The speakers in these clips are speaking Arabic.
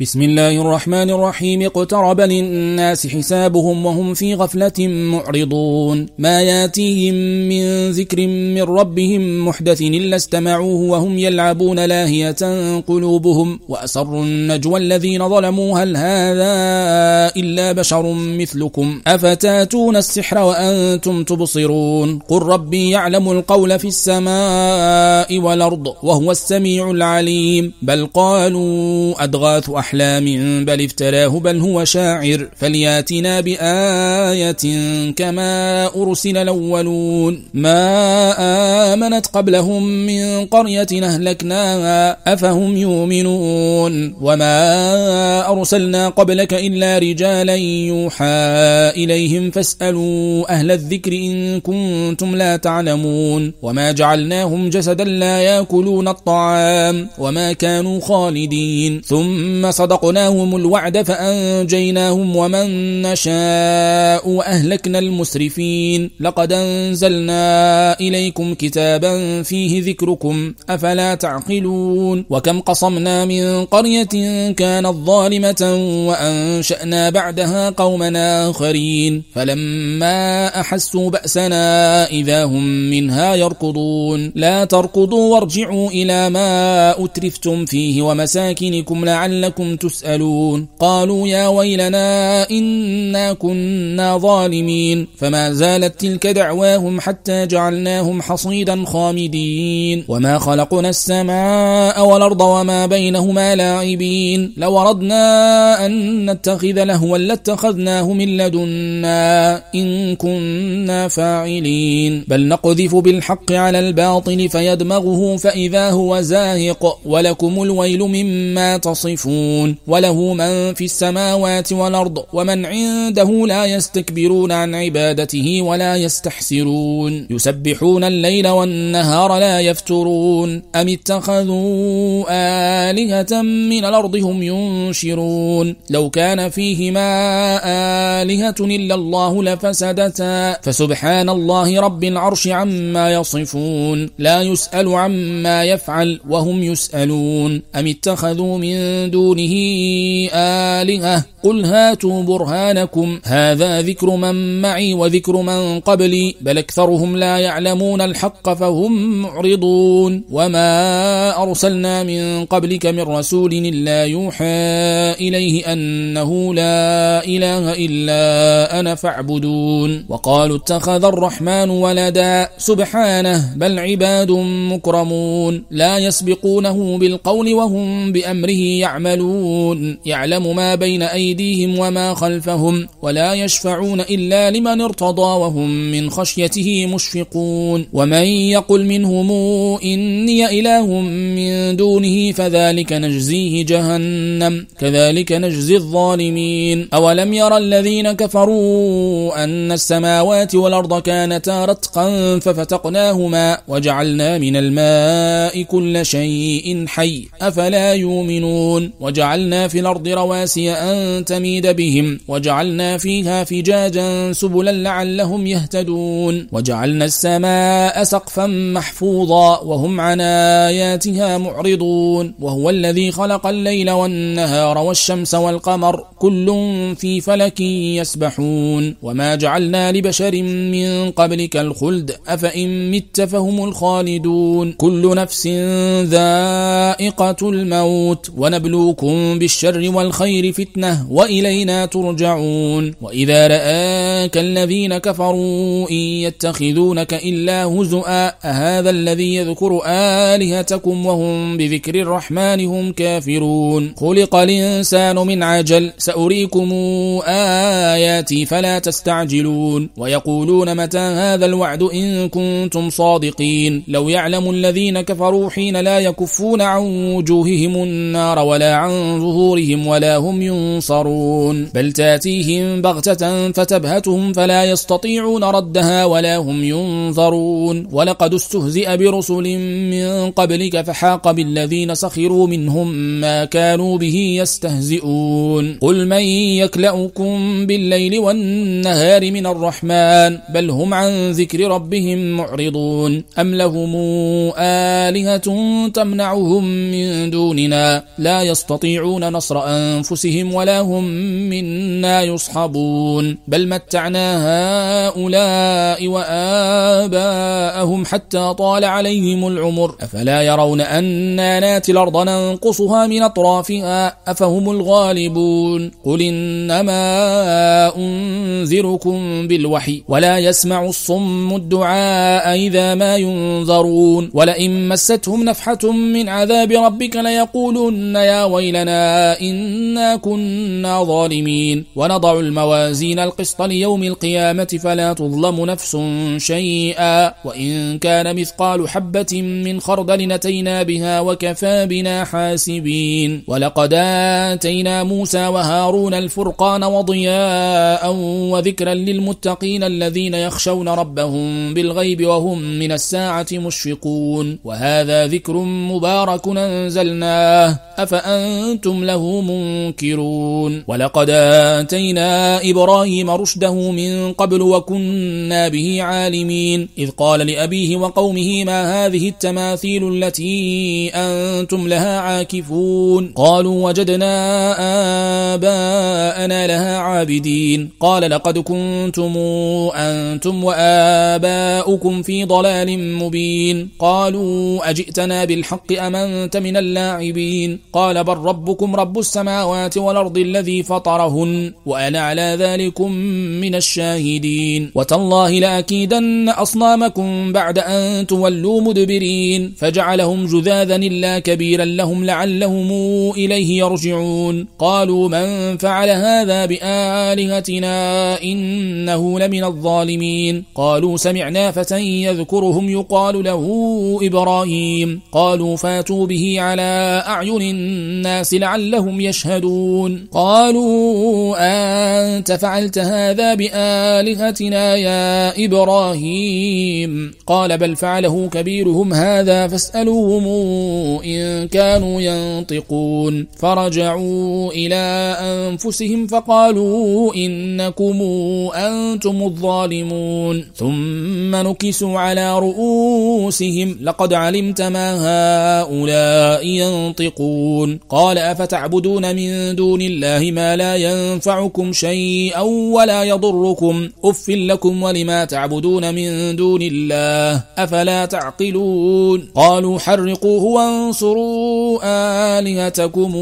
بسم الله الرحمن الرحيم. اقترب للناس حسابهم وهم في غفلة معرضون. ما ياتيهم من ذكر من ربهم محدث إلا استمعوه وهم يلعبون لاهية قلوبهم. وأسروا النجوى الذين ظلموا. هل هذا إلا بشر مثلكم؟ أفتاتون السحر وأنتم تبصرون؟ قل ربي يعلم القول في السماء والأرض وهو السميع العليم. بل قالوا أدغاث أحد أحلام بل افتراه بل هو شاعر. فلياتنا بآية كما أرسل الأولون. ما آمنت قبلهم من قرية أهلكناها أفهم يؤمنون. وما أرسلنا قبلك إلا رجالا يوحى إليهم فاسألوا أهل الذكر إن كنتم لا تعلمون. وما جعلناهم جسدا لا يأكلون الطعام. وما كانوا خالدين. ثم صدقناهم الوعد فأنجيناهم ومن نشاء وأهلكنا المسرفين. لقد أنزلنا إليكم كتابا فيه ذكركم أفلا تعقلون؟ وكم قصمنا من قرية كانت ظالمة وأنشأنا بعدها قومنا آخرين. فلما أحسوا بأسنا إذا هم منها يركضون. لا تركضوا وارجعوا إلى ما أترفتم فيه ومساكنكم لعلكم تسألون. قالوا يا ويلنا إنا كنا ظالمين. فما زالت تلك دعواهم حتى جعلناهم حصيدا خامدين. وما خلقنا السماء والأرض وما بينهما لاعبين. لو أردنا أن نتخذ لهوا لاتخذناه من لدنا إن كنا فاعلين. بل نقذف بالحق على الباطل فيدمغه فإذا هو زاهق. ولكم الويل مما تصفون. يعلمون وله من في السماوات والأرض ومن عنده لا يستكبرون عن عبادته ولا يستحسرون يسبحون الليل والنهار لا يفترون أم اتخذوا آلهة من الأرض هم ينشرون لو كان فيهما آلهة إلا الله لفسدتا فسبحان الله رب العرش عما يصفون لا يسأل عما يفعل وهم يسألون أم اتخذوا من دونه آلهة. قل هاتوا برهانكم. هذا ذكر من معي وذكر من قبلي. بل أكثرهم لا يعلمون الحق فهم معرضون. وما أرسلنا من قبلك من رسول إلا يوحى إليه أنه لا إله إلا أنا فاعبدون. وقالوا اتخذ الرحمن ولدا. سبحانه بل عباد مكرمون. لا يسبقونه بالقول وهم بأمره يعملون. يعلمون يعلم ما بين أيديهم وما خلفهم ولا يشفعون إلا لمن ارتضى وهم من خشيته مشفقون. ومن يقل منهم إني إله من دونه فذلك نجزيه جهنم كذلك نجزي الظالمين. أولم يرى الذين كفروا أن السماوات والأرض كانتا رتقا ففتقناهما وجعلنا من الماء كل شيء حي أفلا يؤمنون؟ وجعلنا وجعلنا في الأرض رواسي أن تميد بهم وجعلنا فيها فجاجا سبلا لعلهم يهتدون وجعلنا السماء سقفا محفوظا وهم عن آياتها معرضون وهو الذي خلق الليل والنهار والشمس والقمر كل في فلك يسبحون. وما جعلنا لبشر من قبلك الخلد أفإن مت فهم الخالدون. كل نفس ذائقة الموت ونبلوكم بالشر والخير فتنة وإلينا ترجعون. وإذا رآك الذين كفروا إن يتخذونك إلا هزؤا أهذا الذي يذكر آلهتكم وهم بذكر الرحمن هم كافرون. خلق الإنسان من عجل سأريكم آياتي فلا تستعجلون. ويقولون متى هذا الوعد إن كنتم صادقين؟ لو يعلم الذين كفروا حين لا يكفون عن وجوههم النار ولا عن ظهورهم ولا هم ينصرون. بل تاتيهم بغتة فتبهتهم فلا يستطيعون ردها ولا هم ينظرون. ولقد استهزئ برسل من قبلك فحاق بالذين سخروا منهم ما كانوا به يستهزئون. قل من يكلأكم بالليل والنهار من الرحمن؟ بل هم عن ذكر ربهم معرضون. أم لهم آلهة تمنعهم من دوننا؟ لا يستطيعون نصر أنفسهم ولا هم منا يصحبون. بل متعنا هؤلاء وآباءهم حتى طال عليهم العمر. أفلا يرون أنا ناتي الأرض ننقصها من أطرافها؟ أفهم الغالبون. قل إنما أنذركم بالوحي ولا يسمع الصم الدعاء إذا ما ينذرون. ولئن مستهم نفحة من عذاب ربك ليقولن يا ويلنا إنا كنا ظالمين. ونضع الموازين القسط ليوم القيامة فلا تظلم نفس شيئا. وإن كان مثقال حبة من خردل نتينا بها وكفى بنا حاسبين. ولقد آتينا موسى وهارون الفرقان وضياء وذكرا للمتقين الذين يخشون ربهم بالغيب وهم من الساعة مشفقون. وهذا ذكر مبارك أنزلناه. أفأنتم له منكرون. ولقد آتينا إبراهيم رشده من قبل وكنا به عالمين. إذ قال لأبيه وقومه ما هذه التماثيل التي أنتم لها عاكفون؟ قالوا وجدنا آباءنا لها عابدين. قال لقد كنتم أنتم وآباؤكم في ضلال مبين. قالوا أجئتنا بالحق أمنت من اللاعبين؟ قال بل ربكم رب السماوات والأرض الذي فطرهن وأنا على ذلكم من الشاهدين. وتالله لأكيدن أصنامكم بعد أن تولوا مدبرين. فجعلهم جذاذا إلا كبيرا لهم لعلهم إليه يرجعون. قالوا من فعل هذا بآلهتنا إنه لمن الظالمين. قالوا سمعنا فتى يذكرهم يقال له إبراهيم. قالوا فاتوا به على أعين الناس لعلهم يشهدون. قالوا أنت فعلت هذا بآلهتنا يا إبراهيم؟ قال بل فعله كبيرهم هذا فاسألوهم إن كانوا ينطقون. فرجعوا إلى أنفسهم فقالوا إنكم أنتم الظالمون. ثم نكسوا على رؤوسهم لقد علمت ما هؤلاء ينطقون. قال أفتعبدون من دون الله ما لا ينفعكم شيئا ولا يضركم أف لكم ولما تعبدون من دون الله أفلا تعقلون قالوا حرقوه وانصروا آلهتكم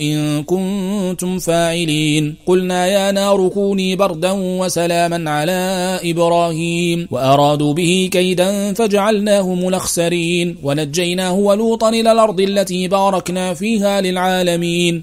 إن كنتم فاعلين قلنا يا نار كوني بردا وسلاما على إبراهيم وأرادوا به كيدا فجعلناهم الأخسرين ونجيناه ولوطا إلى الأرض التي باركنا فيها للعالمين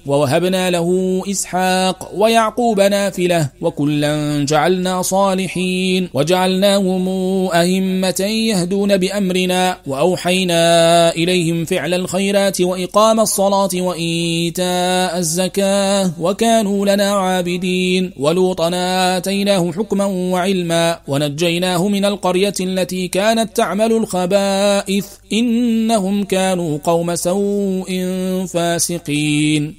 ووهبنا له إسحاق ويعقوب نافلة وكلا جعلنا صالحين. وجعلناهم أئمة يهدون بأمرنا. وأوحينا إليهم فعل الخيرات وإقام الصلاة وإيتاء الزكاة. وكانوا لنا عابدين. ولوطنا آتيناه حكما وعلما. ونجيناه من القرية التي كانت تعمل الخبائث. إنهم كانوا قوم سوء فاسقين.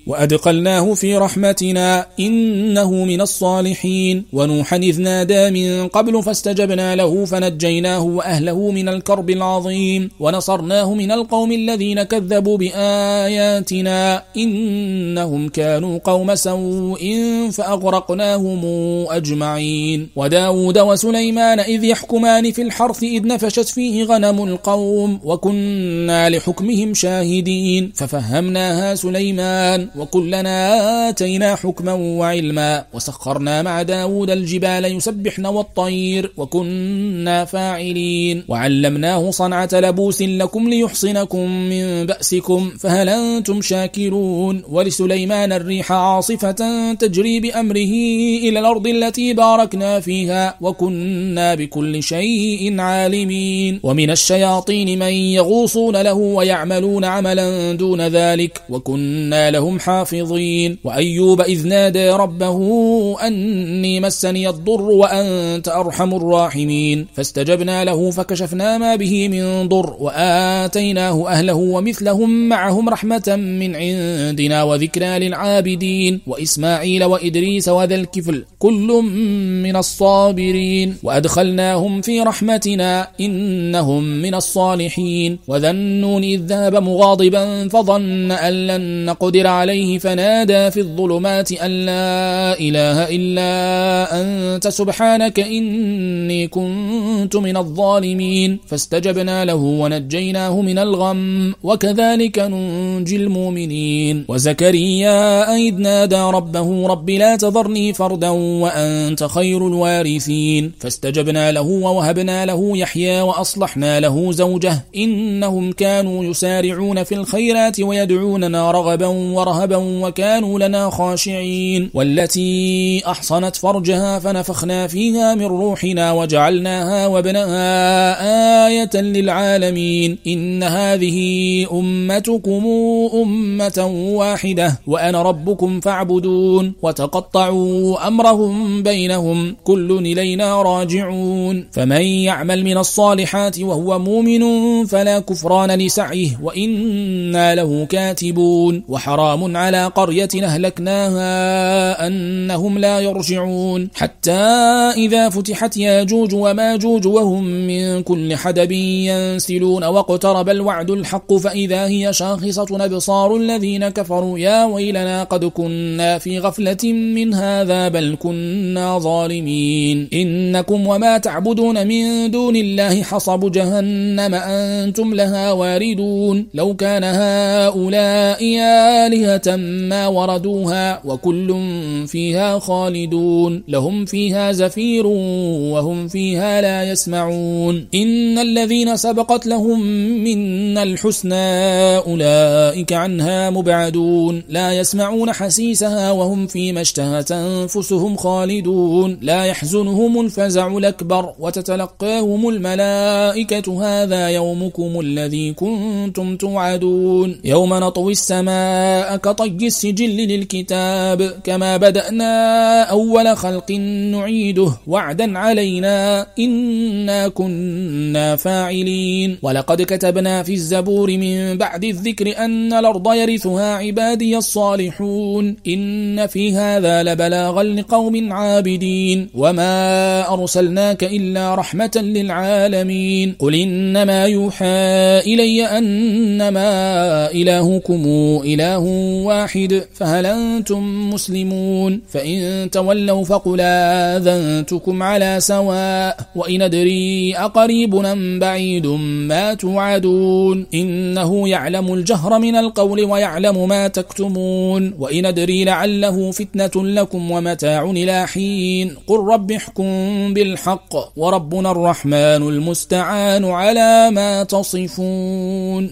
وأدخلناه في رحمتنا إنه من الصالحين. ونوحا إذ نادى من قبل فاستجبنا له فنجيناه وأهله من الكرب العظيم. ونصرناه من القوم الذين كذبوا بآياتنا إنهم كانوا قوم سوء فأغرقناهم أجمعين. وداود وسليمان إذ يحكمان في الحرث إذ نفشت فيه غنم القوم. وكنا لحكمهم شاهدين. ففهمناها سليمان وكلنا آتينا حكما وعلما وسخرنا مع داود الجبال يسبحن والطير وكنا فاعلين. وعلمناه صنعة لبوس لكم ليحصنكم من بأسكم فهل أنتم شاكرون؟ ولسليمان الريح عاصفة تجري بأمره إلى الأرض التي باركنا فيها وكنا بكل شيء عالمين. ومن الشياطين من يغوصون له ويعملون عملا دون ذلك وكنا لهم حافظين وأي وأيوب إذ نادى ربه أني مسني الضر وأنت أرحم الراحمين فاستجبنا له فكشفنا ما به من ضر وآتيناه أهله ومثلهم معهم رحمة من عندنا وذكرى للعابدين وإسماعيل وإدريس وذا الكفل كل من الصابرين وأدخلناهم في رحمتنا إنهم من الصالحين وذا النون إذ ذهب مغاضبا فظن أن لن نقدر عليه فنادى في الظلمات أن لا إله إلا أنت سبحانك إني كنت من الظالمين. فاستجبنا له ونجيناه من الغم وكذلك ننجي المؤمنين. وزكريا إذ نادى ربه رب لا تذرني فردا وأنت خير الوارثين. فاستجبنا له ووهبنا له يحيى وأصلحنا له زوجه إنهم كانوا يسارعون في الخيرات ويدعوننا رغبا ورهبا وكانوا لنا خاشعين. والتي أحصنت فرجها فنفخنا فيها من روحنا وجعلناها وابنها آية للعالمين. إن هذه أمتكم أمة واحدة وأنا ربكم فاعبدون. وتقطعوا أمرهم بينهم كل إلينا راجعون. فمن يعمل من الصالحات وهو مؤمن فلا كفران لسعيه وإنا له كاتبون. وحرام على قرية أهلكناها أنهم لا يرجعون. حتى إذا فتحت ياجوج وماجوج وهم من كل حدب ينسلون واقترب الوعد الحق فإذا هي شاخصة أبصار الذين كفروا يا ويلنا قد كنا في غفلة من هذا بل كنا ظالمين. إنكم وما تعبدون من دون الله حصب جهنم أنتم لها واردون. لو كان هؤلاء آلهة ما وردوها وكل فيها خالدون. لهم فيها زفير وهم فيها لا يسمعون. إن الذين سبقت لهم من الحسنى أولئك عنها مبعدون. لا يسمعون حسيسها وهم فيما اشتهت أنفسهم خالدون. لا يحزنهم الفزع الأكبر وتتلقاهم الملائكة. هذا يومكم الذي كنتم توعدون. يوم نطوي السماء كطي السجل للكتاب كما بدأنا أول خلق نعيده وعدا علينا إنا كنا فاعلين. ولقد كتبنا في الزبور من بعد الذكر أن الأرض يرثها عبادي الصالحون. إن في هذا لبلاغا لقوم عابدين. وما أرسلناك إلا رحمة للعالمين. قل إنما يوحى إلي أنما إلهكم إله واحد فهل أنتم مسلمون؟ فإن تولوا فقل آذنتكم على سواء وإن أدري أقريب أم بعيد ما توعدون. إنه يعلم الجهر من القول ويعلم ما تكتمون. وإن أدري لعله فتنة لكم ومتاع إلى حين. قل رب احكم بالحق وربنا الرحمن المستعان على ما تصفون.